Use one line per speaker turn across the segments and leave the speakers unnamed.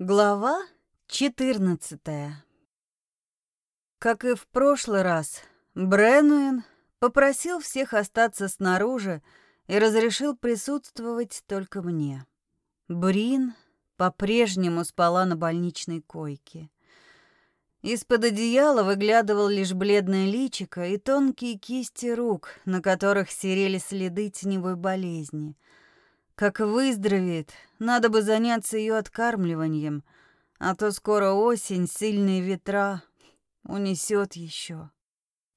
Глава 14 Как и в прошлый раз, Бренуин попросил всех остаться снаружи и разрешил присутствовать только мне. Брин по-прежнему спала на больничной койке. Из-под одеяла выглядывал лишь бледное личико и тонкие кисти рук, на которых серели следы теневой болезни — как выздоровеет, надо бы заняться ее откармливанием, а то скоро осень, сильные ветра унесет еще.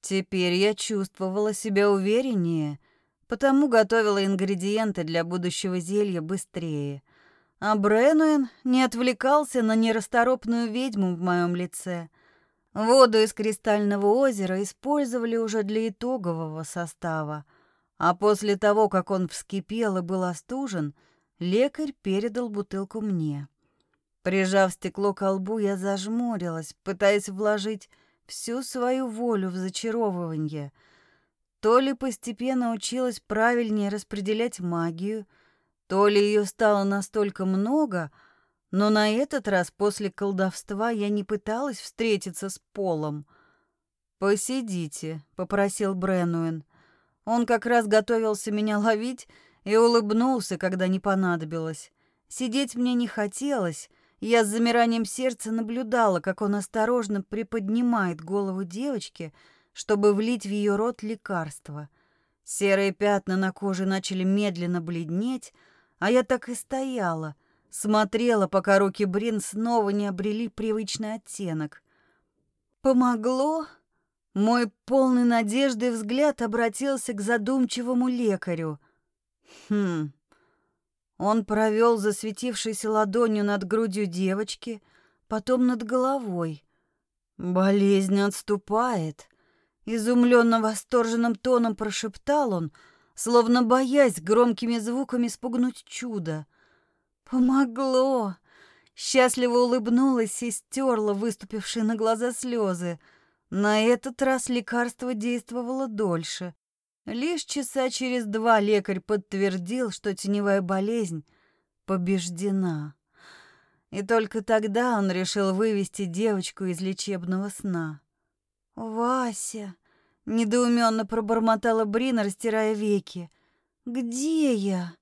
Теперь я чувствовала себя увереннее, потому готовила ингредиенты для будущего зелья быстрее. А Бренуэн не отвлекался на нерасторопную ведьму в моем лице. Воду из кристального озера использовали уже для итогового состава — а после того, как он вскипел и был остужен, лекарь передал бутылку мне. Прижав стекло к лбу, я зажмурилась, пытаясь вложить всю свою волю в зачаровывание. То ли постепенно училась правильнее распределять магию, то ли ее стало настолько много, но на этот раз после колдовства я не пыталась встретиться с Полом. «Посидите», — попросил Бренуэн. Он как раз готовился меня ловить и улыбнулся, когда не понадобилось. Сидеть мне не хотелось, я с замиранием сердца наблюдала, как он осторожно приподнимает голову девочки, чтобы влить в ее рот лекарство. Серые пятна на коже начали медленно бледнеть, а я так и стояла, смотрела, пока руки Брин снова не обрели привычный оттенок. «Помогло?» Мой полный надежды взгляд обратился к задумчивому лекарю. Хм. Он провел засветившейся ладонью над грудью девочки, потом над головой. Болезнь отступает. Изумленно восторженным тоном прошептал он, словно боясь громкими звуками спугнуть чудо. «Помогло!» Счастливо улыбнулась и стерла выступившие на глаза слезы. На этот раз лекарство действовало дольше. Лишь часа через два лекарь подтвердил, что теневая болезнь побеждена. И только тогда он решил вывести девочку из лечебного сна. «Вася!» — недоуменно пробормотала Брина, растирая веки. «Где я?»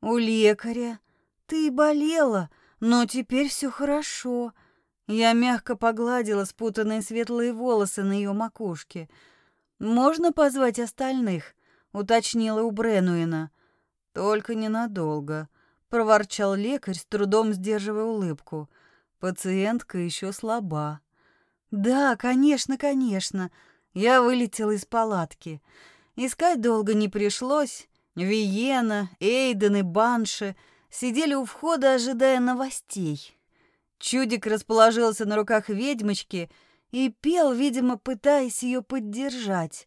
«У лекаря. Ты болела, но теперь все хорошо. Я мягко погладила спутанные светлые волосы на ее макушке. «Можно позвать остальных?» — уточнила у Бренуина. «Только ненадолго», — проворчал лекарь, с трудом сдерживая улыбку. «Пациентка еще слаба». «Да, конечно, конечно». Я вылетела из палатки. Искать долго не пришлось. Виена, Эйден и Банши сидели у входа, ожидая новостей. Чудик расположился на руках ведьмочки и пел, видимо, пытаясь ее поддержать.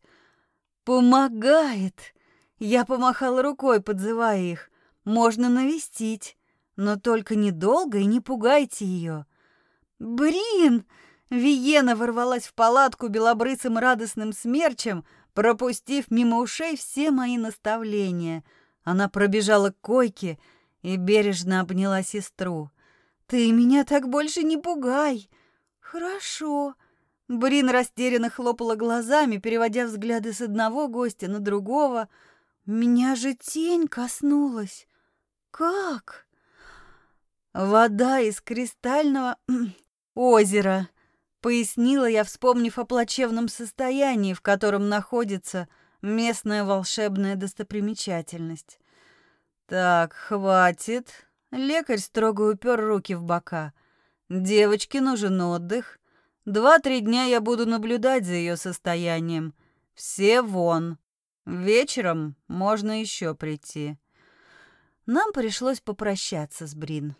«Помогает!» Я помахала рукой, подзывая их. «Можно навестить, но только недолго и не пугайте ее». «Брин!» Виена ворвалась в палатку белобрысым радостным смерчем, пропустив мимо ушей все мои наставления. Она пробежала к койке и бережно обняла сестру. «Ты меня так больше не пугай!» «Хорошо!» Брин растерянно хлопала глазами, переводя взгляды с одного гостя на другого. «Меня же тень коснулась!» «Как?» «Вода из кристального озера», — пояснила я, вспомнив о плачевном состоянии, в котором находится местная волшебная достопримечательность. «Так, хватит. Лекарь строго упер руки в бока. Девочке нужен отдых. Два-три дня я буду наблюдать за ее состоянием. Все вон. Вечером можно еще прийти. Нам пришлось попрощаться с Брин.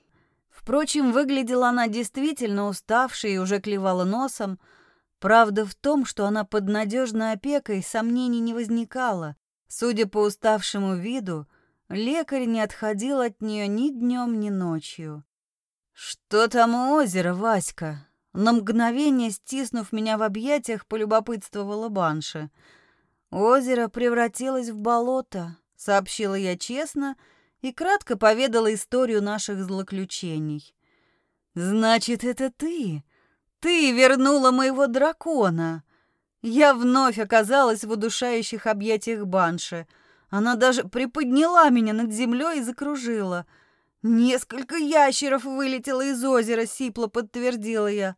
Впрочем, выглядела она действительно уставшей и уже клевала носом. Правда в том, что она под надежной опекой, сомнений не возникало. Судя по уставшему виду, Лекарь не отходил от нее ни днем, ни ночью. «Что там у озера, Васька?» На мгновение, стиснув меня в объятиях, полюбопытствовала Банша. «Озеро превратилось в болото», — сообщила я честно и кратко поведала историю наших злоключений. «Значит, это ты? Ты вернула моего дракона!» Я вновь оказалась в удушающих объятиях банши. Она даже приподняла меня над землей и закружила. «Несколько ящеров вылетело из озера», — сипло подтвердила я.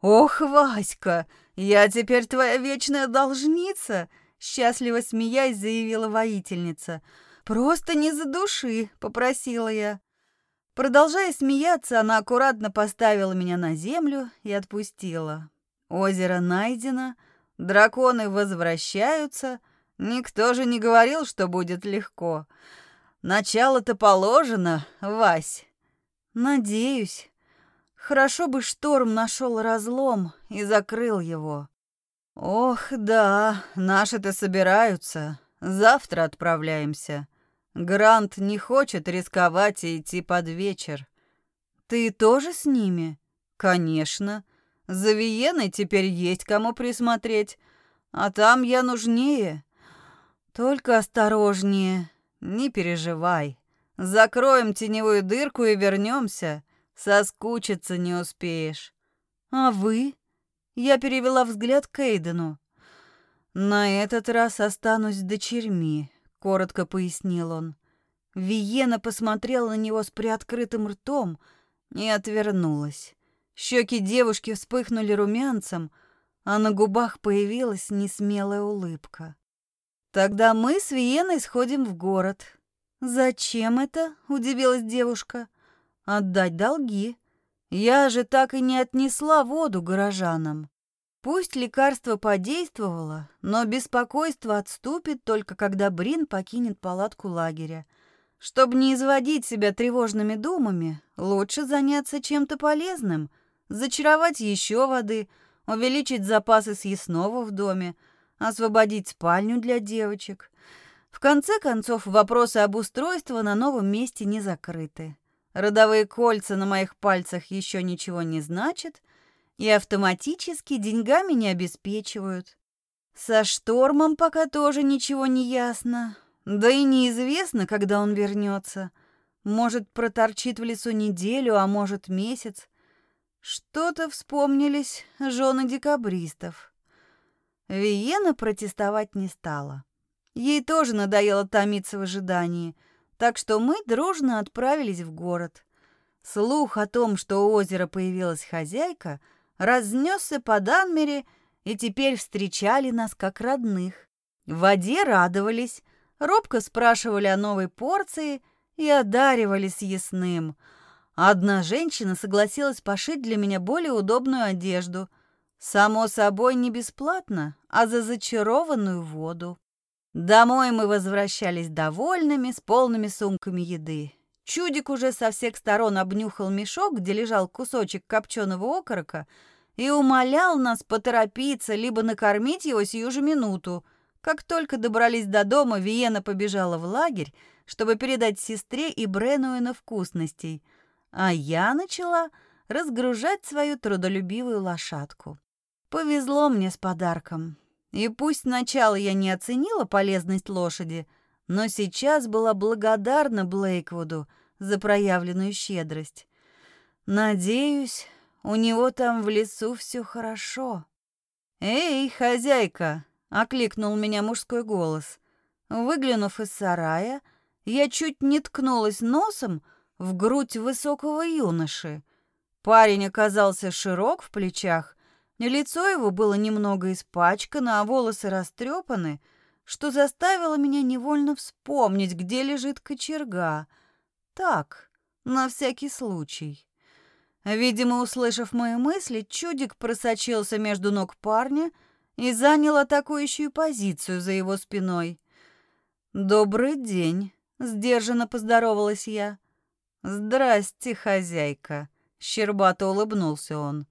«Ох, Васька, я теперь твоя вечная должница!» Счастливо смеясь, заявила воительница. «Просто не за души», — попросила я. Продолжая смеяться, она аккуратно поставила меня на землю и отпустила. Озеро найдено, драконы возвращаются. Никто же не говорил, что будет легко. Начало-то положено, Вась. Надеюсь. Хорошо бы шторм нашел разлом и закрыл его. Ох, да, наши-то собираются. Завтра отправляемся. Грант не хочет рисковать и идти под вечер. Ты тоже с ними? Конечно. За Виеной теперь есть кому присмотреть, а там я нужнее. Только осторожнее, не переживай. Закроем теневую дырку и вернемся. Соскучиться не успеешь. А вы? Я перевела взгляд к Эйдену. На этот раз останусь дочерьми, коротко пояснил он. Виена посмотрела на него с приоткрытым ртом и отвернулась. Щеки девушки вспыхнули румянцем, а на губах появилась несмелая улыбка. Тогда мы с Виеной сходим в город. Зачем это? удивилась девушка. Отдать долги. Я же так и не отнесла воду горожанам. Пусть лекарство подействовало, но беспокойство отступит только когда Брин покинет палатку лагеря. Чтобы не изводить себя тревожными думами, лучше заняться чем-то полезным, зачаровать еще воды, увеличить запасы съестного в доме, освободить спальню для девочек. В конце концов, вопросы об устройстве на новом месте не закрыты. Родовые кольца на моих пальцах еще ничего не значат и автоматически деньгами не обеспечивают. Со штормом пока тоже ничего не ясно. Да и неизвестно, когда он вернется. Может, проторчит в лесу неделю, а может, месяц. Что-то вспомнились жены декабристов. Виена протестовать не стала. Ей тоже надоело томиться в ожидании — так что мы дружно отправились в город. Слух о том, что у озера появилась хозяйка, разнесся по Данмере, и теперь встречали нас как родных. В воде радовались, робко спрашивали о новой порции и одаривали съестным. Одна женщина согласилась пошить для меня более удобную одежду. Само собой, не бесплатно, а за зачарованную воду. Домой мы возвращались довольными, с полными сумками еды. Чудик уже со всех сторон обнюхал мешок, где лежал кусочек копченого окорока, и умолял нас поторопиться, либо накормить его сию же минуту. Как только добрались до дома, Виена побежала в лагерь, чтобы передать сестре и Бренуэна вкусностей, а я начала разгружать свою трудолюбивую лошадку. Повезло мне с подарком. И пусть сначала я не оценила полезность лошади, но сейчас была благодарна Блейквуду за проявленную щедрость. Надеюсь, у него там в лесу все хорошо. «Эй, хозяйка!» — окликнул меня мужской голос. Выглянув из сарая, я чуть не ткнулась носом в грудь высокого юноши. Парень оказался широк в плечах Лицо его было немного испачкано, а волосы растрепаны, что заставило меня невольно вспомнить, где лежит кочерга. Так, на всякий случай. Видимо, услышав мои мысли, чудик просочился между ног парня и занял атакующую позицию за его спиной. «Добрый день», — сдержанно поздоровалась я. «Здрасте, хозяйка», — щербато улыбнулся он.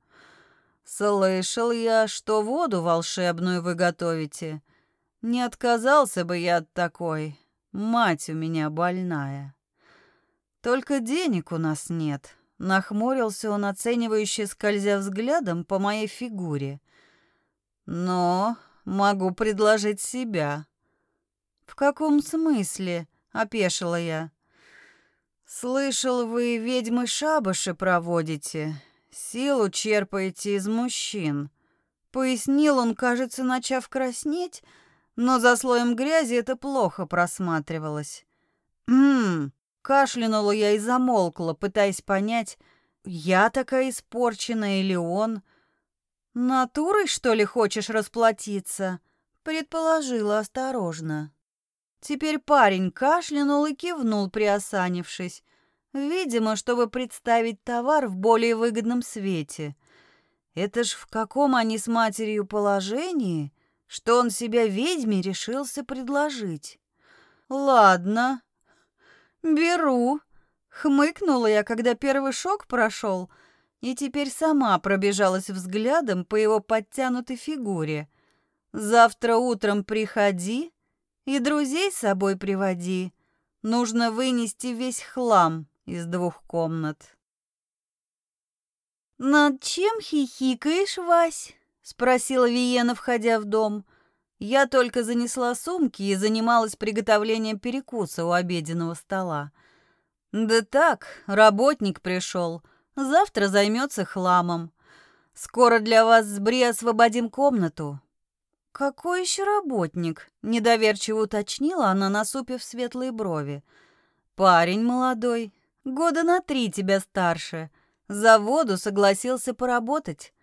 «Слышал я, что воду волшебную вы готовите. Не отказался бы я от такой. Мать у меня больная. Только денег у нас нет». Нахмурился он, оценивающе скользя взглядом по моей фигуре. «Но могу предложить себя». «В каком смысле?» — опешила я. «Слышал, вы ведьмы шабаши проводите, силу черпаете из мужчин», — пояснил он, кажется, начав краснеть, но за слоем грязи это плохо просматривалось. «Хм...» — кашлянула я и замолкла, пытаясь понять, я такая испорченная или он. «Натурой, что ли, хочешь расплатиться?» — предположила осторожно. Теперь парень кашлянул и кивнул, приосанившись. Видимо, чтобы представить товар в более выгодном свете. Это ж в каком они с матерью положении, что он себя ведьме решился предложить. «Ладно, беру», — хмыкнула я, когда первый шок прошел, и теперь сама пробежалась взглядом по его подтянутой фигуре. «Завтра утром приходи, и друзей с собой приводи. Нужно вынести весь хлам из двух комнат. «Над чем хихикаешь, Вась?» — спросила Виена, входя в дом. Я только занесла сумки и занималась приготовлением перекуса у обеденного стола. «Да так, работник пришел. Завтра займется хламом. Скоро для вас с Бри освободим комнату. «Какой еще работник?» — недоверчиво уточнила она, насупив светлые брови. «Парень молодой, года на три тебя старше. За воду согласился поработать».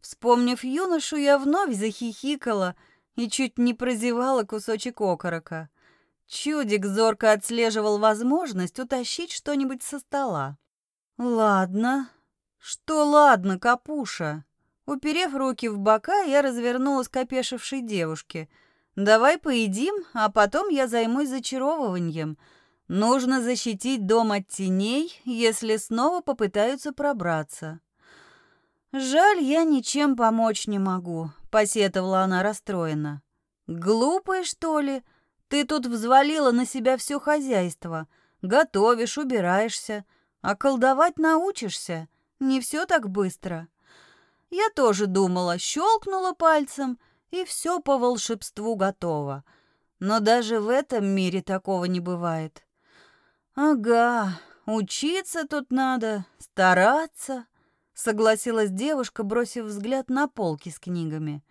Вспомнив юношу, я вновь захихикала и чуть не прозевала кусочек окорока. Чудик зорко отслеживал возможность утащить что-нибудь со стола. «Ладно». «Что ладно, Капуша?» Уперев руки в бока, я развернулась к опешившей девушке. «Давай поедим, а потом я займусь зачаровыванием. Нужно защитить дом от теней, если снова попытаются пробраться». «Жаль, я ничем помочь не могу», — посетовала она расстроенно. «Глупая, что ли? Ты тут взвалила на себя все хозяйство. Готовишь, убираешься. А колдовать научишься. Не все так быстро». Я тоже думала, щелкнула пальцем, и все по волшебству готово. Но даже в этом мире такого не бывает. Ага, учиться тут надо, стараться, согласилась девушка, бросив взгляд на полки с книгами.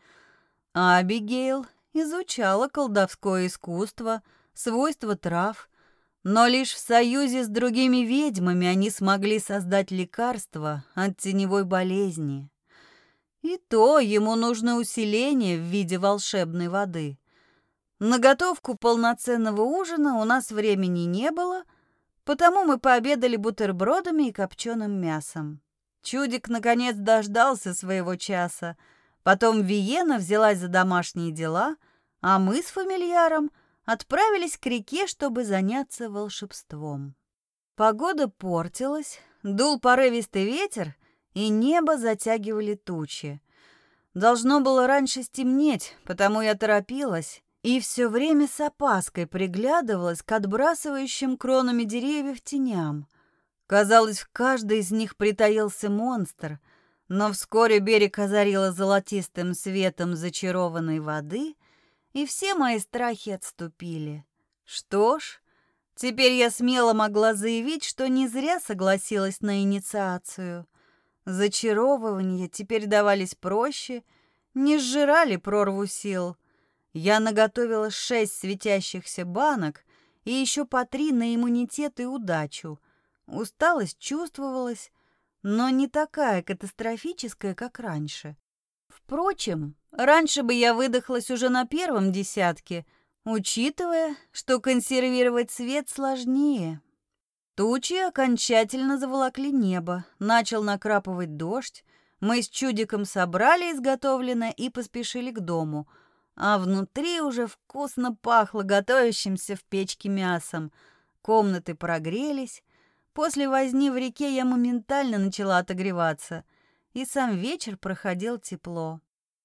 А Абигейл изучала колдовское искусство, свойства трав, но лишь в союзе с другими ведьмами они смогли создать лекарство от теневой болезни. И то ему нужно усиление в виде волшебной воды. На готовку полноценного ужина у нас времени не было, потому мы пообедали бутербродами и копченым мясом. Чудик наконец дождался своего часа. Потом Виена взялась за домашние дела, а мы с фамильяром отправились к реке, чтобы заняться волшебством. Погода портилась, дул порывистый ветер, и небо затягивали тучи. Должно было раньше стемнеть, потому я торопилась и все время с опаской приглядывалась к отбрасывающим кронами деревьев теням. Казалось, в каждой из них притаился монстр, но вскоре берег озарило золотистым светом зачарованной воды, и все мои страхи отступили. Что ж, теперь я смело могла заявить, что не зря согласилась на инициацию — Зачаровывания теперь давались проще, не сжирали прорву сил. Я наготовила шесть светящихся банок и еще по три на иммунитет и удачу. Усталость чувствовалась, но не такая катастрофическая, как раньше. Впрочем, раньше бы я выдохлась уже на первом десятке, учитывая, что консервировать свет сложнее, Тучи окончательно заволокли небо, начал накрапывать дождь. Мы с чудиком собрали изготовленное и поспешили к дому, а внутри уже вкусно пахло готовящимся в печке мясом. Комнаты прогрелись. После возни в реке я моментально начала отогреваться, и сам вечер проходил тепло.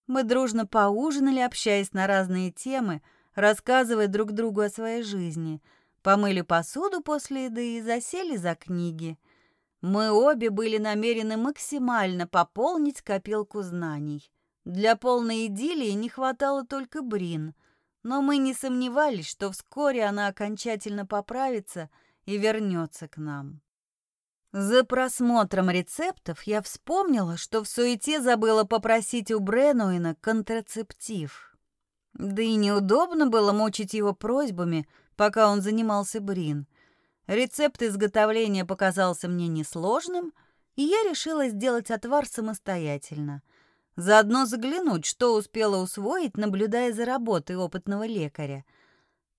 Мы дружно поужинали, общаясь на разные темы, рассказывая друг другу о своей жизни — Помыли посуду после еды и засели за книги. Мы обе были намерены максимально пополнить копилку знаний. Для полной идиллии не хватало только Брин, но мы не сомневались, что вскоре она окончательно поправится и вернется к нам. За просмотром рецептов я вспомнила, что в суете забыла попросить у Бренуина контрацептив. Да и неудобно было мучить его просьбами, пока он занимался Брин. Рецепт изготовления показался мне несложным, и я решила сделать отвар самостоятельно. Заодно заглянуть, что успела усвоить, наблюдая за работой опытного лекаря.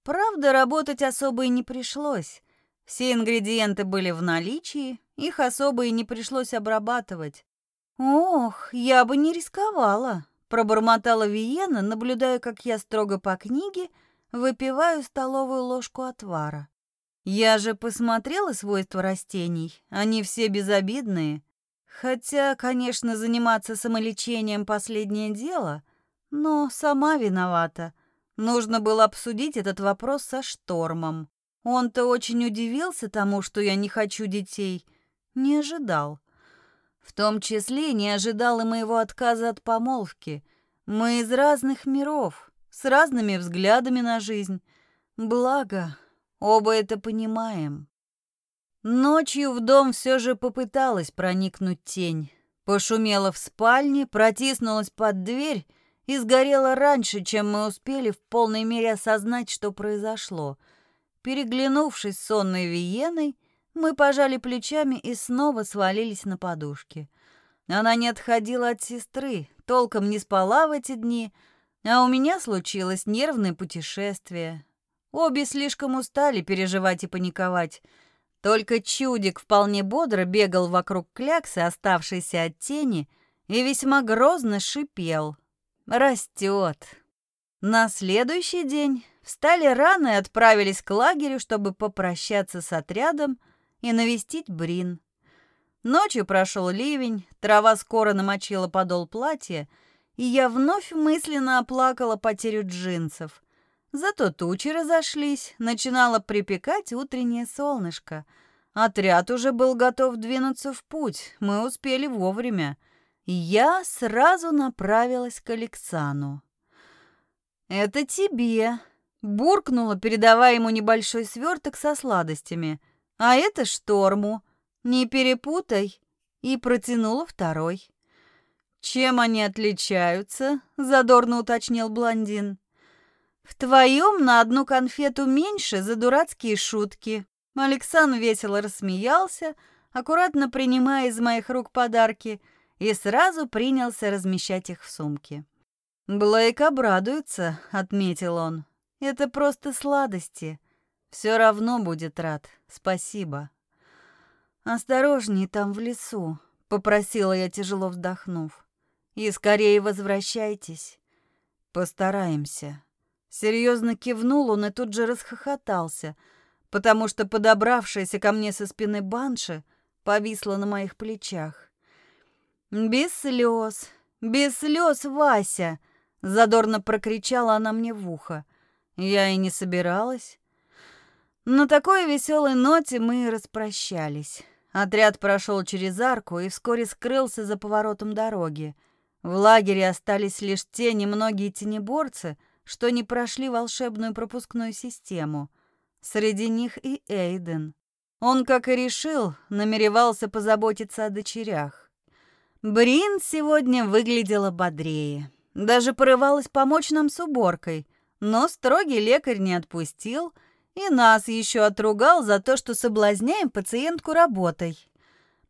Правда, работать особо и не пришлось. Все ингредиенты были в наличии, их особо и не пришлось обрабатывать. «Ох, я бы не рисковала», — пробормотала Виена, наблюдая, как я строго по книге выпиваю столовую ложку отвара. Я же посмотрела свойства растений, они все безобидные. Хотя, конечно, заниматься самолечением — последнее дело, но сама виновата. Нужно было обсудить этот вопрос со Штормом. Он-то очень удивился тому, что я не хочу детей. Не ожидал. В том числе не ожидал и моего отказа от помолвки. Мы из разных миров, с разными взглядами на жизнь. Благо, оба это понимаем. Ночью в дом все же попыталась проникнуть тень. Пошумела в спальне, протиснулась под дверь и сгорела раньше, чем мы успели в полной мере осознать, что произошло — Переглянувшись с сонной Виеной, мы пожали плечами и снова свалились на подушки. Она не отходила от сестры, толком не спала в эти дни, а у меня случилось нервное путешествие. Обе слишком устали переживать и паниковать. Только чудик вполне бодро бегал вокруг кляксы, оставшейся от тени, и весьма грозно шипел. «Растет». На следующий день Встали рано и отправились к лагерю, чтобы попрощаться с отрядом и навестить Брин. Ночью прошел ливень, трава скоро намочила подол платья, и я вновь мысленно оплакала потерю джинсов. Зато тучи разошлись, начинало припекать утреннее солнышко. Отряд уже был готов двинуться в путь, мы успели вовремя. Я сразу направилась к Алексану. «Это тебе», Буркнула, передавая ему небольшой сверток со сладостями. «А это шторму. Не перепутай». И протянула второй. «Чем они отличаются?» — задорно уточнил блондин. «В твоем на одну конфету меньше за дурацкие шутки». Александр весело рассмеялся, аккуратно принимая из моих рук подарки, и сразу принялся размещать их в сумке. «Блейк обрадуется», — отметил он. Это просто сладости. Все равно будет рад. Спасибо. Осторожней там в лесу, попросила я, тяжело вздохнув. И скорее возвращайтесь. Постараемся. Серьезно кивнул он и тут же расхохотался, потому что подобравшаяся ко мне со спины банши повисла на моих плечах. «Без слез, без слез, Вася!» — задорно прокричала она мне в ухо. Я и не собиралась. На такой веселой ноте мы распрощались. Отряд прошел через арку и вскоре скрылся за поворотом дороги. В лагере остались лишь те немногие тенеборцы, что не прошли волшебную пропускную систему. Среди них и Эйден. Он, как и решил, намеревался позаботиться о дочерях. Брин сегодня выглядела бодрее. Даже порывалась помочь нам с уборкой, но строгий лекарь не отпустил и нас еще отругал за то, что соблазняем пациентку работой.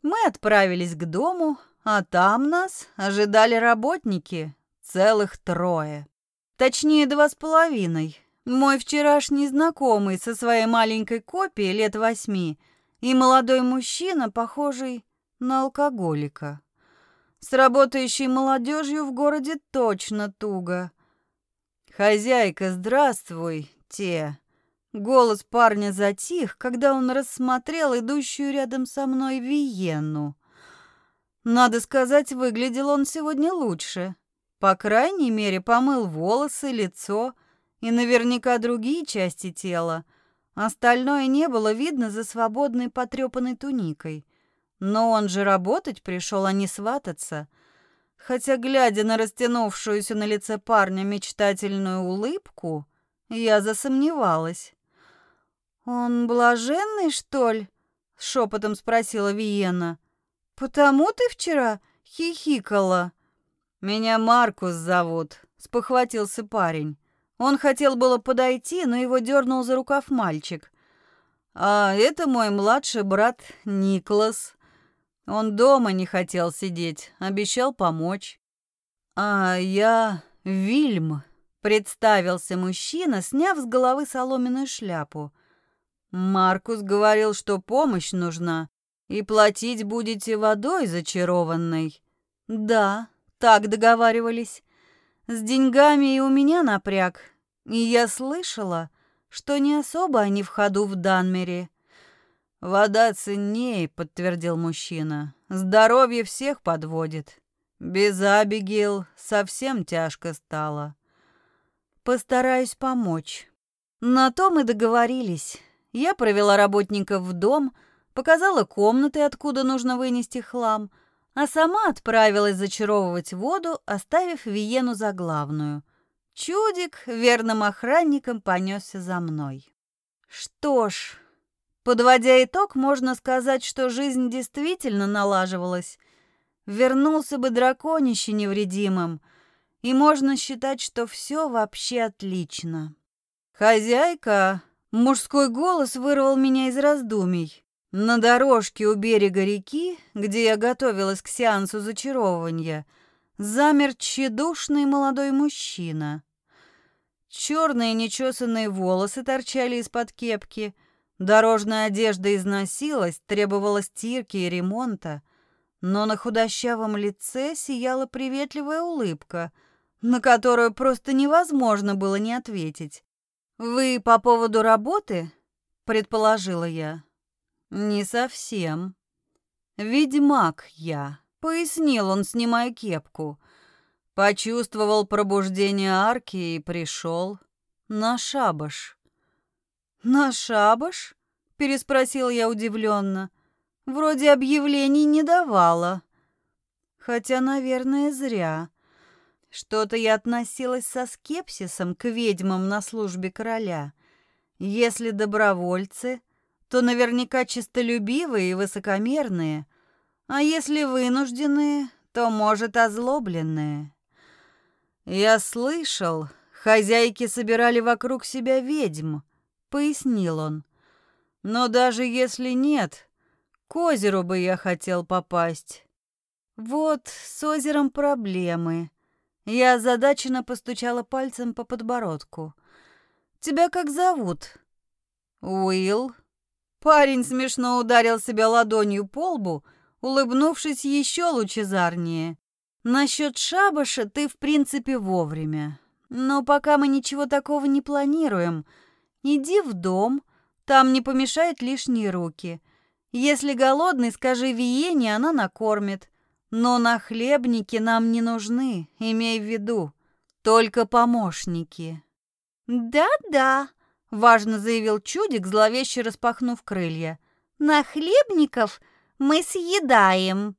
Мы отправились к дому, а там нас ожидали работники, целых трое. Точнее, два с половиной. Мой вчерашний знакомый со своей маленькой копией лет восьми и молодой мужчина, похожий на алкоголика. С работающей молодежью в городе точно туго. «Хозяйка, здравствуй, те!» Голос парня затих, когда он рассмотрел идущую рядом со мной Виену. Надо сказать, выглядел он сегодня лучше. По крайней мере, помыл волосы, лицо и наверняка другие части тела. Остальное не было видно за свободной потрепанной туникой. Но он же работать пришел, а не свататься — хотя, глядя на растянувшуюся на лице парня мечтательную улыбку, я засомневалась. «Он блаженный, что ли?» — шепотом спросила Виена. «Потому ты вчера хихикала?» «Меня Маркус зовут», — спохватился парень. Он хотел было подойти, но его дернул за рукав мальчик. «А это мой младший брат Никлас. Он дома не хотел сидеть, обещал помочь». «А я Вильм», — представился мужчина, сняв с головы соломенную шляпу. «Маркус говорил, что помощь нужна, и платить будете водой зачарованной». «Да, так договаривались. С деньгами и у меня напряг, и я слышала, что не особо они в ходу в Данмере». «Вода ценнее», — подтвердил мужчина. «Здоровье всех подводит. Без Абигейл совсем тяжко стало». «Постараюсь помочь». На то мы договорились. Я провела работников в дом, показала комнаты, откуда нужно вынести хлам, а сама отправилась зачаровывать воду, оставив Виену за главную. Чудик верным охранником понесся за мной. Что ж, подводя итог, можно сказать, что жизнь действительно налаживалась. Вернулся бы драконище невредимым, и можно считать, что все вообще отлично. «Хозяйка!» Мужской голос вырвал меня из раздумий. На дорожке у берега реки, где я готовилась к сеансу зачаровывания, замер тщедушный молодой мужчина. Черные нечесанные волосы торчали из-под кепки, дорожная одежда износилась, требовала стирки и ремонта, но на худощавом лице сияла приветливая улыбка, на которую просто невозможно было не ответить. «Вы по поводу работы?» — предположила я. «Не совсем. Ведьмак я», — пояснил он, снимая кепку. Почувствовал пробуждение арки и пришел на шабаш. «На шабаш?» — переспросил я удивленно. «Вроде объявлений не давала». Хотя, наверное, зря. Что-то я относилась со скепсисом к ведьмам на службе короля. Если добровольцы, то наверняка честолюбивые и высокомерные, а если вынужденные, то, может, озлобленные. Я слышал, хозяйки собирали вокруг себя ведьм, пояснил он. Но даже если нет, к озеру бы я хотел попасть. Вот с озером проблемы. Я озадаченно постучала пальцем по подбородку. «Тебя как зовут?» «Уилл». Парень смешно ударил себя ладонью по лбу, улыбнувшись еще лучезарнее. «Насчет шабаша ты, в принципе, вовремя. Но пока мы ничего такого не планируем. Иди в дом, там не помешают лишние руки. Если голодный, скажи Виене, она накормит. Но нахлебники нам не нужны, имей в виду, только помощники. Да-да, важно заявил чудик, зловеще распахнув крылья. Нахлебников мы съедаем.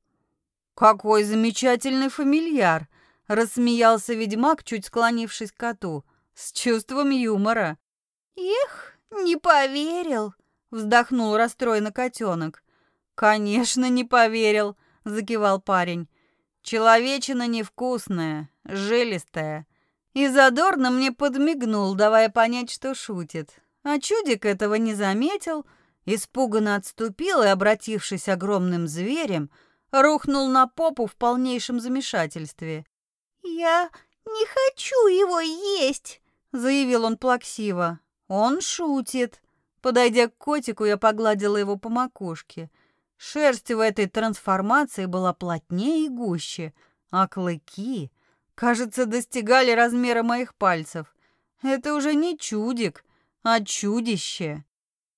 Какой замечательный фамильяр, рассмеялся ведьмак, чуть склонившись к коту, с чувством юмора. Эх, не поверил, вздохнул расстроенно котенок. Конечно, не поверил закивал парень. Человечина невкусная, жилистая. И задорно мне подмигнул, давая понять, что шутит. А чудик этого не заметил, испуганно отступил и, обратившись огромным зверем, рухнул на попу в полнейшем замешательстве. «Я не хочу его есть», — заявил он плаксиво. «Он шутит». Подойдя к котику, я погладила его по макушке — Шерсть в этой трансформации была плотнее и гуще, а клыки, кажется, достигали размера моих пальцев. Это уже не чудик, а чудище.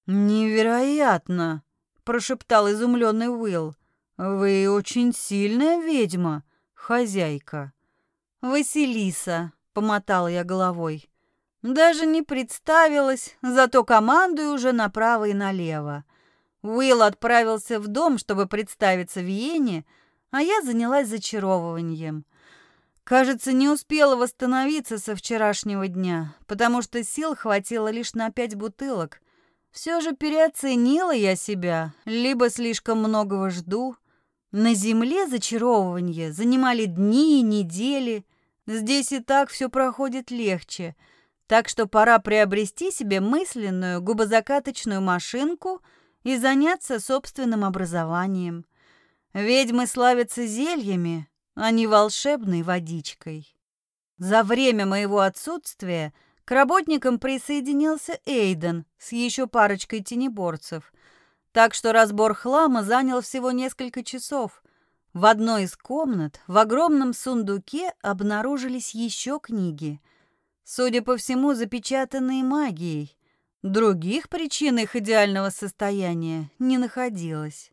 «Невероятно!» — прошептал изумленный Уилл. «Вы очень сильная ведьма, хозяйка». «Василиса», — помотал я головой. Даже не представилась, зато командую уже направо и налево. Уилл отправился в дом, чтобы представиться Виене, а я занялась зачаровыванием. Кажется, не успела восстановиться со вчерашнего дня, потому что сил хватило лишь на пять бутылок. Все же переоценила я себя, либо слишком многого жду. На земле зачаровывание занимали дни и недели. Здесь и так все проходит легче. Так что пора приобрести себе мысленную губозакаточную машинку и заняться собственным образованием. Ведьмы славятся зельями, а не волшебной водичкой. За время моего отсутствия к работникам присоединился Эйден с еще парочкой тенеборцев, так что разбор хлама занял всего несколько часов. В одной из комнат в огромном сундуке обнаружились еще книги, судя по всему, запечатанные магией. Других причин их идеального состояния не находилось.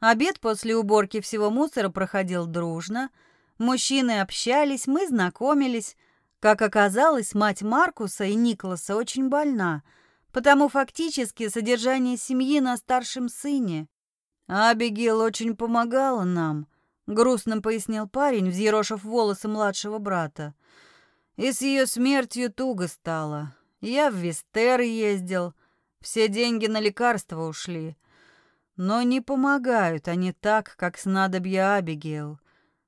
Обед после уборки всего мусора проходил дружно. Мужчины общались, мы знакомились. Как оказалось, мать Маркуса и Николаса очень больна, потому фактически содержание семьи на старшем сыне. Абигейл очень помогала нам, грустно пояснил парень, взъерошив волосы младшего брата. И с ее смертью туго стало. Я в Вестер ездил, все деньги на лекарства ушли. Но не помогают они так, как снадобья Абигейл.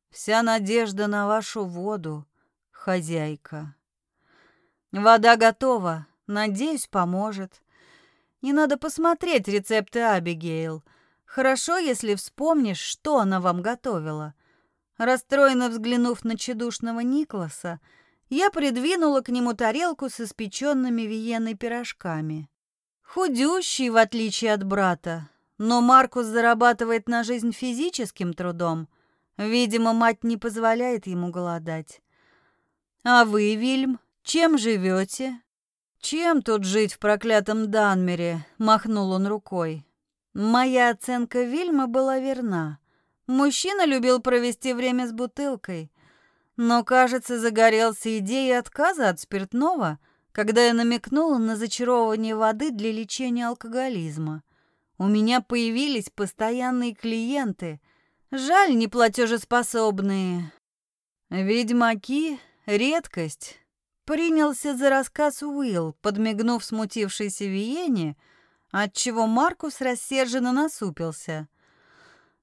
Вся надежда на вашу воду, хозяйка. Вода готова, надеюсь, поможет. Не надо посмотреть рецепты Абигейл. Хорошо, если вспомнишь, что она вам готовила. Расстроенно взглянув на чедушного Никласа, я придвинула к нему тарелку с испеченными виеной пирожками. Худющий, в отличие от брата, но Маркус зарабатывает на жизнь физическим трудом. Видимо, мать не позволяет ему голодать. А вы, Вильм, чем живете? Чем тут жить в проклятом Данмере? Махнул он рукой. Моя оценка Вильма была верна. Мужчина любил провести время с бутылкой, но, кажется, загорелся идеей отказа от спиртного, когда я намекнула на зачаровывание воды для лечения алкоголизма. У меня появились постоянные клиенты. Жаль, не платежеспособные. Ведьмаки — редкость. Принялся за рассказ Уилл, подмигнув смутившейся Виене, отчего Маркус рассерженно насупился.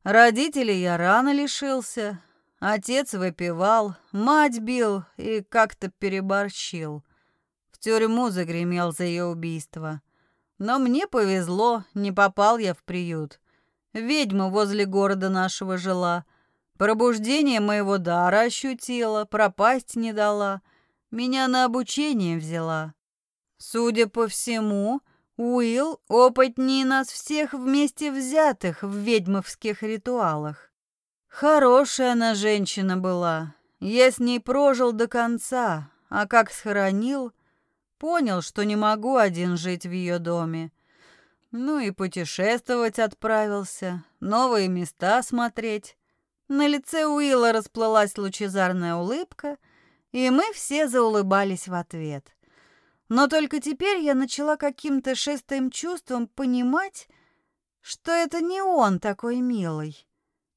Родителей я рано лишился. Отец выпивал, мать бил и как-то переборщил. В тюрьму загремел за ее убийство. Но мне повезло, не попал я в приют. Ведьма возле города нашего жила. Пробуждение моего дара ощутила, пропасть не дала. Меня на обучение взяла. Судя по всему, Уилл опытнее нас всех вместе взятых в ведьмовских ритуалах. Хорошая она женщина была. Я с ней прожил до конца, а как схоронил, Понял, что не могу один жить в ее доме. Ну и путешествовать отправился, новые места смотреть. На лице Уилла расплылась лучезарная улыбка, и мы все заулыбались в ответ. Но только теперь я начала каким-то шестым чувством понимать, что это не он такой милый.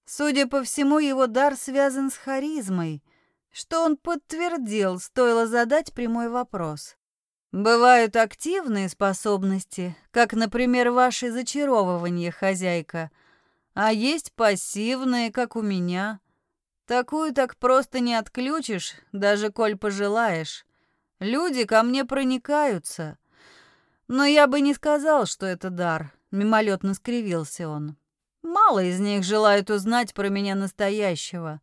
Судя по всему, его дар связан с харизмой, что он подтвердил, стоило задать прямой вопрос. Бывают активные способности, как, например, ваше зачаровывание, хозяйка, а есть пассивные, как у меня. Такую так просто не отключишь, даже коль пожелаешь. Люди ко мне проникаются. Но я бы не сказал, что это дар, мимолетно скривился он. Мало из них желают узнать про меня настоящего.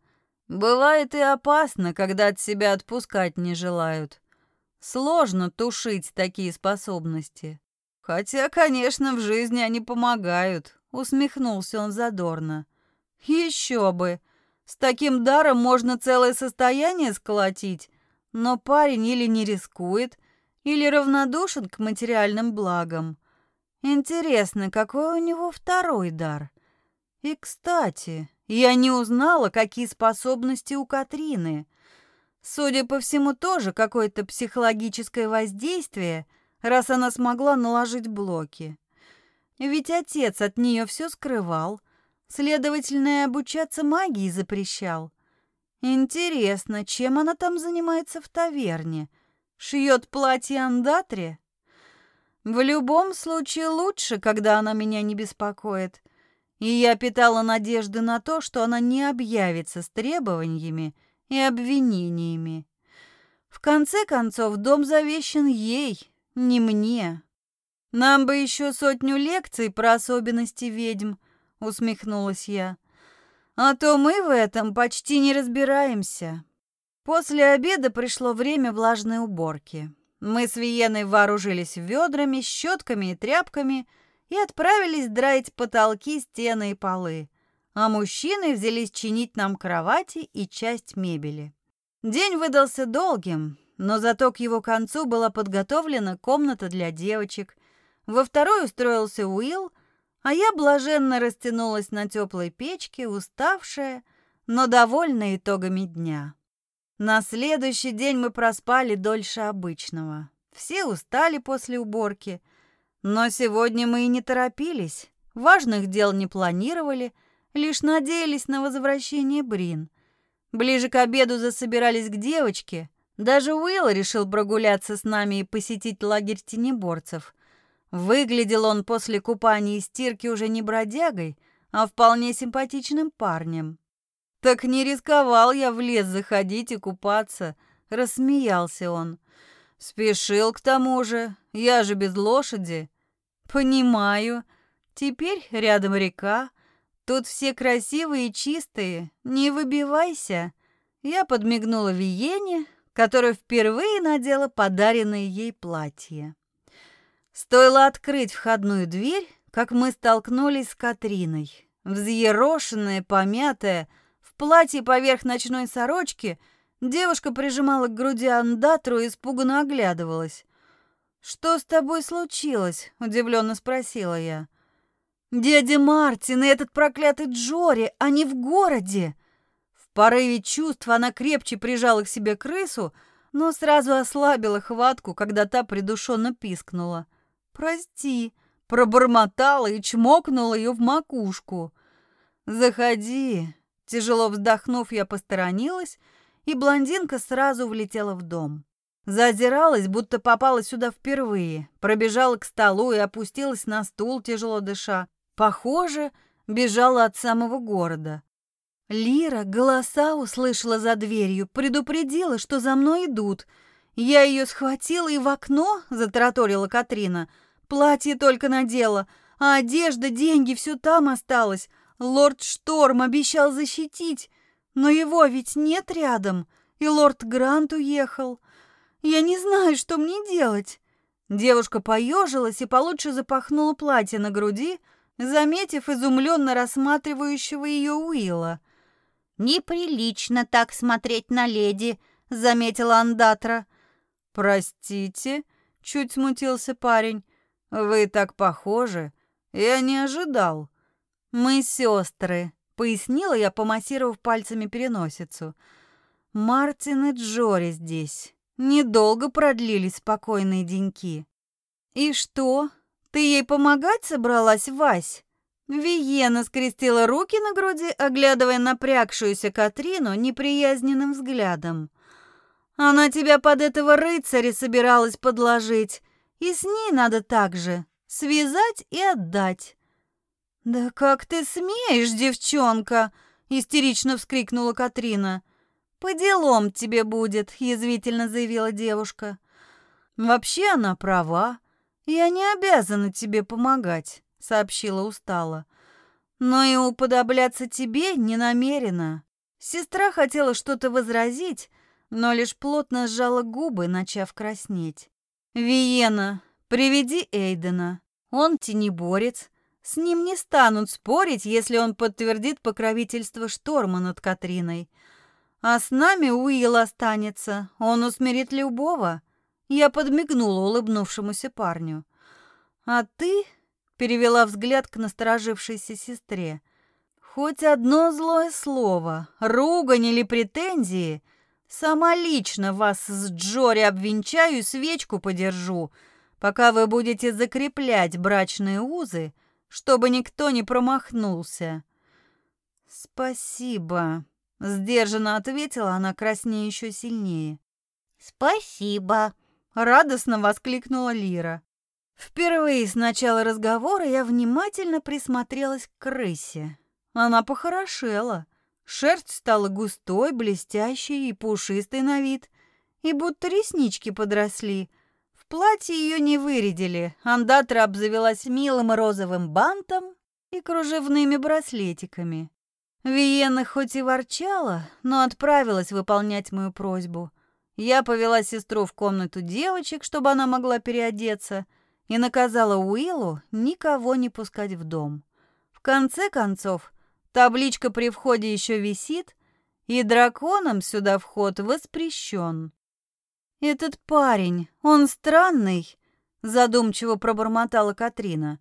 Бывает и опасно, когда от себя отпускать не желают. Сложно тушить такие способности. Хотя, конечно, в жизни они помогают, усмехнулся он задорно. Еще бы. С таким даром можно целое состояние сколотить, но парень или не рискует, или равнодушен к материальным благам. Интересно, какой у него второй дар? И, кстати, я не узнала, какие способности у Катрины — Судя по всему, тоже какое-то психологическое воздействие, раз она смогла наложить блоки. Ведь отец от нее все скрывал, следовательно, и обучаться магии запрещал. Интересно, чем она там занимается в таверне? Шьет платье андатре? В любом случае лучше, когда она меня не беспокоит. И я питала надежды на то, что она не объявится с требованиями и обвинениями. В конце концов, дом завещен ей, не мне. Нам бы еще сотню лекций про особенности ведьм, усмехнулась я. А то мы в этом почти не разбираемся. После обеда пришло время влажной уборки. Мы с Виеной вооружились ведрами, щетками и тряпками и отправились драить потолки, стены и полы. А мужчины взялись чинить нам кровати и часть мебели. День выдался долгим, но зато к его концу была подготовлена комната для девочек. Во второй устроился Уилл, а я блаженно растянулась на теплой печке, уставшая, но довольная итогами дня. На следующий день мы проспали дольше обычного. Все устали после уборки, но сегодня мы и не торопились. Важных дел не планировали, лишь надеялись на возвращение Брин. Ближе к обеду засобирались к девочке. Даже Уилл решил прогуляться с нами и посетить лагерь тенеборцев. Выглядел он после купания и стирки уже не бродягой, а вполне симпатичным парнем. «Так не рисковал я в лес заходить и купаться», — рассмеялся он. «Спешил к тому же, я же без лошади». «Понимаю. Теперь рядом река. Тут все красивые и чистые, не выбивайся». Я подмигнула Виене, которая впервые надела подаренное ей платье. Стоило открыть входную дверь, как мы столкнулись с Катриной. Взъерошенная, помятая, в платье поверх ночной сорочки, девушка прижимала к груди андатру и испуганно оглядывалась. «Что с тобой случилось?» – удивленно спросила я. «Дядя Мартин и этот проклятый Джори, они в городе!» В порыве чувств она крепче прижала к себе крысу, но сразу ослабила хватку, когда та придушенно пискнула – «Прости», — пробормотала и чмокнула ее в макушку. «Заходи». Тяжело вздохнув, я посторонилась, и блондинка сразу влетела в дом. Зазиралась, будто попала сюда впервые, пробежала к столу и опустилась на стул, тяжело дыша. Похоже, бежала от самого города. Лира голоса услышала за дверью, предупредила, что за мной идут. Я ее схватила и в окно, затараторила Катрина, — Платье только надела, а одежда, деньги, все там осталось. Лорд Шторм обещал защитить, но его ведь нет рядом, и лорд Грант уехал. Я не знаю, что мне делать». Девушка поежилась и получше запахнула платье на груди, заметив изумленно рассматривающего ее Уилла.
«Неприлично так смотреть на леди», — заметила Андатра.
«Простите», — чуть смутился парень. «Вы так похожи. Я не ожидал». «Мы сестры», — пояснила я, помассировав пальцами переносицу. «Мартин и Джори здесь. Недолго продлились спокойные деньки». «И что? Ты ей помогать собралась, Вась?» Виена скрестила руки на груди, оглядывая напрягшуюся Катрину неприязненным взглядом. «Она тебя под этого рыцаря собиралась подложить. И с ней надо так же связать и отдать. «Да как ты смеешь, девчонка!» — истерично вскрикнула Катрина. «По делам тебе будет», — язвительно заявила девушка. «Вообще она права. Я не обязана тебе помогать», — сообщила устало. «Но и уподобляться тебе не намерена». Сестра хотела что-то возразить, но лишь плотно сжала губы, начав краснеть. «Виена, приведи Эйдена. Он тенеборец. С ним не станут спорить, если он подтвердит покровительство шторма над Катриной. А с нами Уилл останется, он усмирит любого». Я подмигнула улыбнувшемуся парню. «А ты?» — перевела взгляд к насторожившейся сестре. «Хоть одно злое слово, ругань или претензии — Сама лично вас с Джори обвенчаю и свечку подержу, пока вы будете закреплять брачные узы, чтобы никто не промахнулся». «Спасибо», — сдержанно ответила она, краснее еще сильнее.
«Спасибо», —
радостно воскликнула Лира. Впервые с начала разговора я внимательно присмотрелась к крысе. Она похорошела. Шерсть стала густой, блестящей и пушистой на вид, и будто реснички подросли. В платье ее не вырядили. Андатра обзавелась милым розовым бантом и кружевными браслетиками. Виена хоть и ворчала, но отправилась выполнять мою просьбу. Я повела сестру в комнату девочек, чтобы она могла переодеться, и наказала Уиллу никого не пускать в дом. В конце концов, табличка при входе еще висит, и драконам сюда вход воспрещен. «Этот парень, он странный», — задумчиво пробормотала Катрина.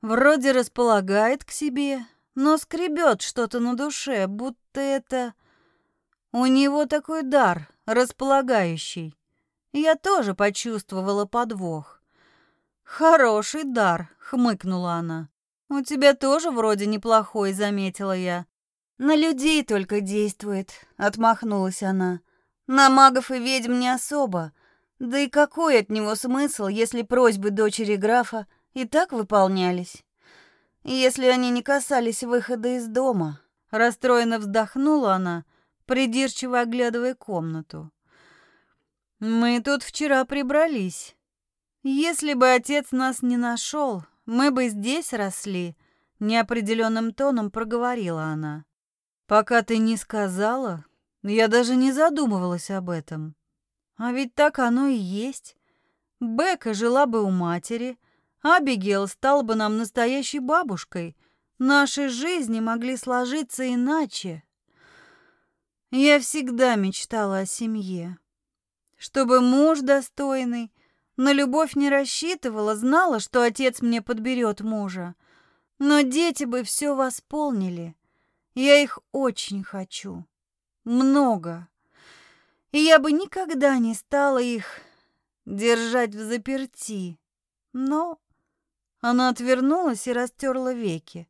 «Вроде располагает к себе, но скребет что-то на душе, будто это... У него такой дар, располагающий. Я тоже почувствовала подвох. «Хороший дар», — хмыкнула она. «У тебя тоже вроде неплохой», — заметила я. «На людей только действует», — отмахнулась она. «На магов и ведьм не особо. Да и какой от него смысл, если просьбы дочери графа и так выполнялись?» если они не касались выхода из дома. Расстроенно вздохнула она, придирчиво оглядывая комнату. Мы тут вчера прибрались. Если бы отец нас не нашел, мы бы здесь росли, неопределенным тоном проговорила она. Пока ты не сказала, я даже не задумывалась об этом. А ведь так оно и есть. Бека жила бы у матери, Абигейл стал бы нам настоящей бабушкой. Наши жизни могли сложиться иначе. Я всегда мечтала о семье. Чтобы муж достойный, на любовь не рассчитывала, знала, что отец мне подберет мужа. Но дети бы все восполнили. Я их очень хочу. Много. И я бы никогда не стала их держать в заперти. Но она отвернулась и растерла веки.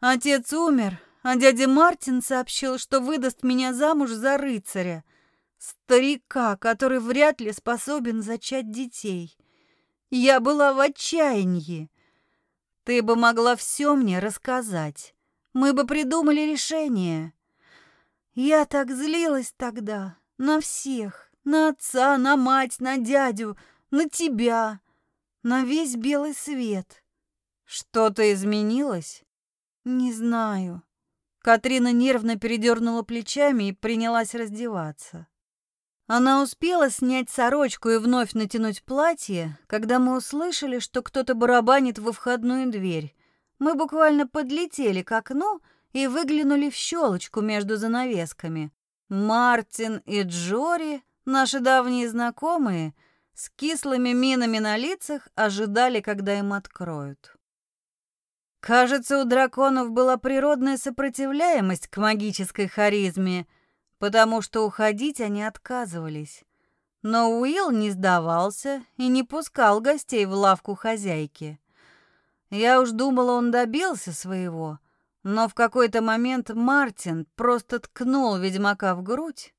Отец умер, а дядя Мартин сообщил, что выдаст меня замуж за рыцаря, старика, который вряд ли способен зачать детей. Я была в отчаянии. Ты бы могла все мне рассказать. Мы бы придумали решение. Я так злилась тогда на всех, на отца, на мать, на дядю, на тебя на весь белый свет. Что-то изменилось? Не знаю. Катрина нервно передернула плечами и принялась раздеваться. Она успела снять сорочку и вновь натянуть платье, когда мы услышали, что кто-то барабанит во входную дверь. Мы буквально подлетели к окну и выглянули в щелочку между занавесками. Мартин и Джори, наши давние знакомые, с кислыми минами на лицах ожидали, когда им откроют. Кажется, у драконов была природная сопротивляемость к магической харизме, потому что уходить они отказывались. Но Уилл не сдавался и не пускал гостей в лавку хозяйки. Я уж думала, он добился своего, но в какой-то момент Мартин просто ткнул ведьмака в грудь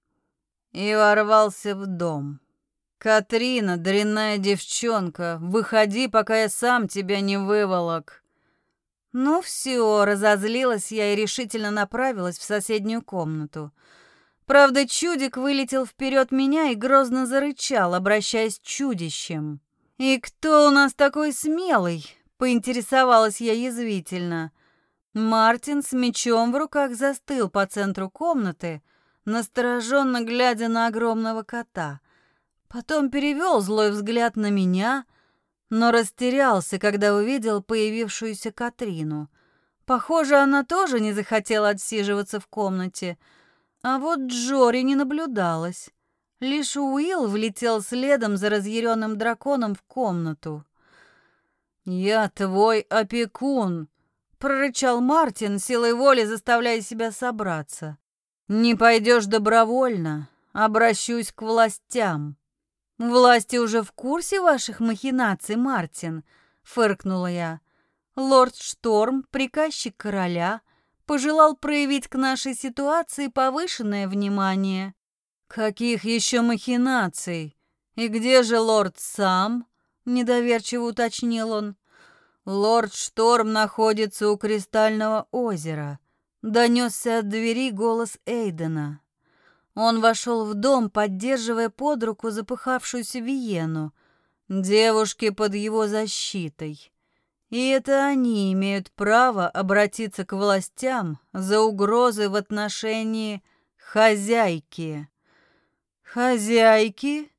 и ворвался в дом. «Катрина, дрянная девчонка, выходи, пока я сам тебя не выволок». Ну все, разозлилась я и решительно направилась в соседнюю комнату. Правда, чудик вылетел вперед меня и грозно зарычал, обращаясь чудищем. «И кто у нас такой смелый?» — поинтересовалась я язвительно. Мартин с мечом в руках застыл по центру комнаты, настороженно глядя на огромного кота — Потом перевел злой взгляд на меня, но растерялся, когда увидел появившуюся Катрину. Похоже, она тоже не захотела отсиживаться в комнате. А вот Джори не наблюдалось. Лишь Уилл влетел следом за разъяренным драконом в комнату. «Я твой опекун», — прорычал Мартин, силой воли заставляя себя собраться. «Не пойдешь добровольно, обращусь к властям». «Власти уже в курсе ваших махинаций, Мартин», — фыркнула я. «Лорд Шторм, приказчик короля, пожелал проявить к нашей ситуации повышенное внимание». «Каких еще махинаций? И где же лорд сам?» недоверчиво уточнил он. Лорд Шторм находится у Кристального озера. Донесся от двери голос Эйдена. Он вошел в дом, поддерживая под руку запыхавшуюся Виену. Девушки под его защитой. И это они имеют право обратиться к властям за угрозы в отношении хозяйки. Хозяйки?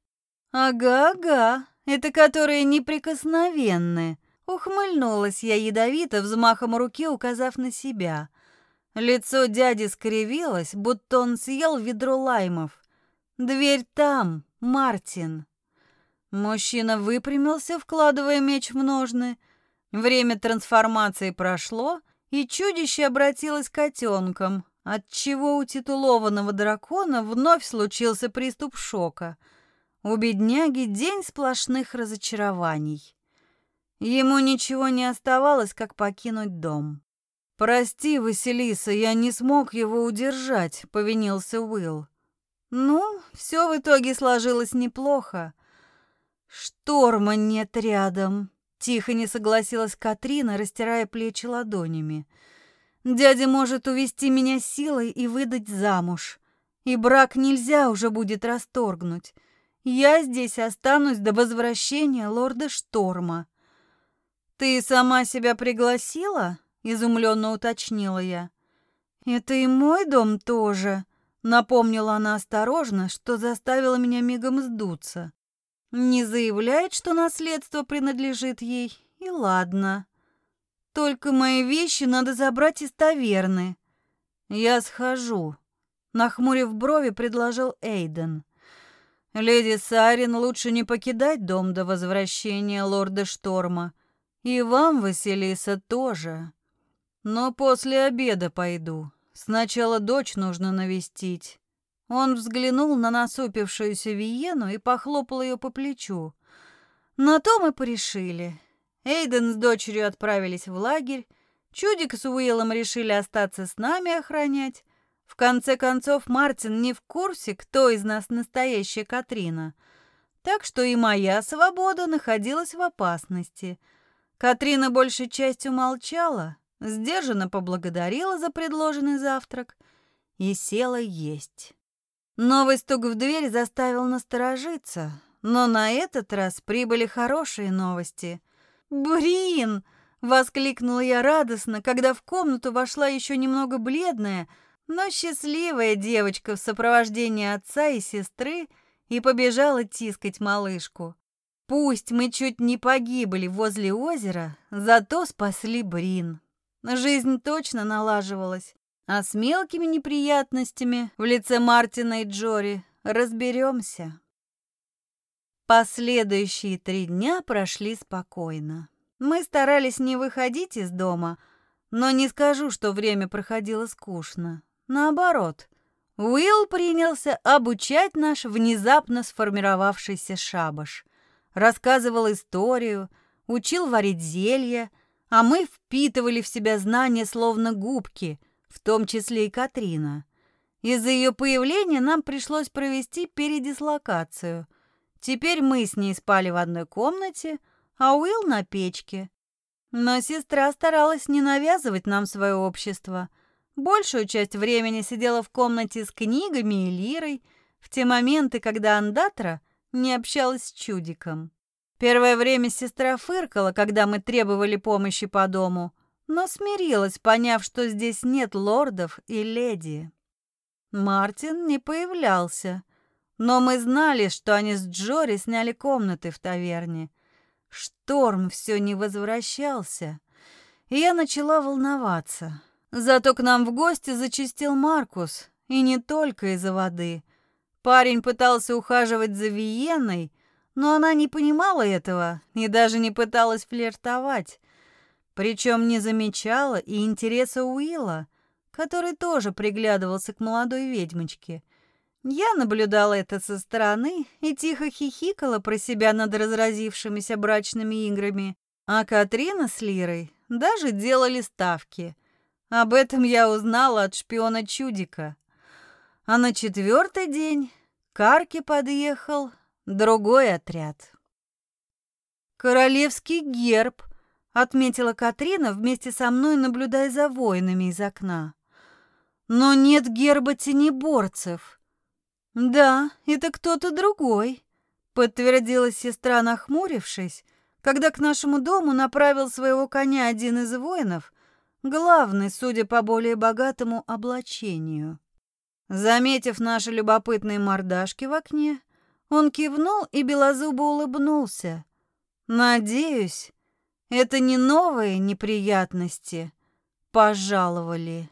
Ага-ага, это которые неприкосновенны. Ухмыльнулась я ядовито, взмахом руки указав на себя. Лицо дяди скривилось, будто он съел ведро лаймов. «Дверь там, Мартин». Мужчина выпрямился, вкладывая меч в ножны. Время трансформации прошло, и чудище обратилось котенком, отчего у титулованного дракона вновь случился приступ шока. У бедняги день сплошных разочарований. Ему ничего не оставалось, как покинуть дом. «Прости, Василиса, я не смог его удержать», — повинился Уилл. «Ну, все в итоге сложилось неплохо. Шторма нет рядом», — тихо не согласилась Катрина, растирая плечи ладонями. «Дядя может увести меня силой и выдать замуж, и брак нельзя уже будет расторгнуть. Я здесь останусь до возвращения лорда Шторма». «Ты сама себя пригласила?» Изумленно уточнила я. Это и мой дом тоже, напомнила она осторожно, что заставило меня мигом сдуться. Не заявляет, что наследство принадлежит ей, и ладно. Только мои вещи надо забрать из таверны. Я схожу, нахмурив брови, предложил Эйден. Леди Сарин лучше не покидать дом до возвращения лорда Шторма. И вам, Василиса, тоже. Но после обеда пойду. Сначала дочь нужно навестить. Он взглянул на насупившуюся Виену и похлопал ее по плечу. На то мы порешили. Эйден с дочерью отправились в лагерь. Чудик с Уиллом решили остаться с нами охранять. В конце концов, Мартин не в курсе, кто из нас настоящая Катрина. Так что и моя свобода находилась в опасности. Катрина большей частью молчала, сдержанно поблагодарила за предложенный завтрак и села есть. Новый стук в дверь заставил насторожиться, но на этот раз прибыли хорошие новости. «Брин!» — воскликнула я радостно, когда в комнату вошла еще немного бледная, но счастливая девочка в сопровождении отца и сестры и побежала тискать малышку. Пусть мы чуть не погибли возле озера, зато спасли Брин. Жизнь точно налаживалась, а с мелкими неприятностями в лице Мартина и Джори разберемся. Последующие три дня прошли спокойно. Мы старались не выходить из дома, но не скажу, что время проходило скучно. Наоборот, Уилл принялся обучать наш внезапно сформировавшийся шабаш. Рассказывал историю, учил варить зелья, а мы впитывали в себя знания словно губки, в том числе и Катрина. Из-за ее появления нам пришлось провести передислокацию. Теперь мы с ней спали в одной комнате, а Уилл на печке. Но сестра старалась не навязывать нам свое общество. Большую часть времени сидела в комнате с книгами и лирой, в те моменты, когда Андатра не общалась с чудиком. Первое время сестра фыркала, когда мы требовали помощи по дому, но смирилась, поняв, что здесь нет лордов и леди. Мартин не появлялся, но мы знали, что они с Джори сняли комнаты в таверне. Шторм все не возвращался, и я начала волноваться. Зато к нам в гости зачастил Маркус, и не только из-за воды. Парень пытался ухаживать за Виеной, но она не понимала этого и даже не пыталась флиртовать. Причем не замечала и интереса Уилла, который тоже приглядывался к молодой ведьмочке. Я наблюдала это со стороны и тихо хихикала про себя над разразившимися брачными играми, а Катрина с Лирой даже делали ставки. Об этом я узнала от шпиона Чудика. А на четвертый день Карки подъехал Другой отряд. Королевский герб, отметила Катрина вместе со мной, наблюдая за воинами из окна. Но нет герба тенеборцев. Да, это кто-то другой, подтвердила сестра, нахмурившись, когда к нашему дому направил своего коня один из воинов, главный, судя по более богатому облачению. Заметив наши любопытные мордашки в окне, он кивнул и белозубо улыбнулся. Надеюсь, это не новые неприятности пожаловали.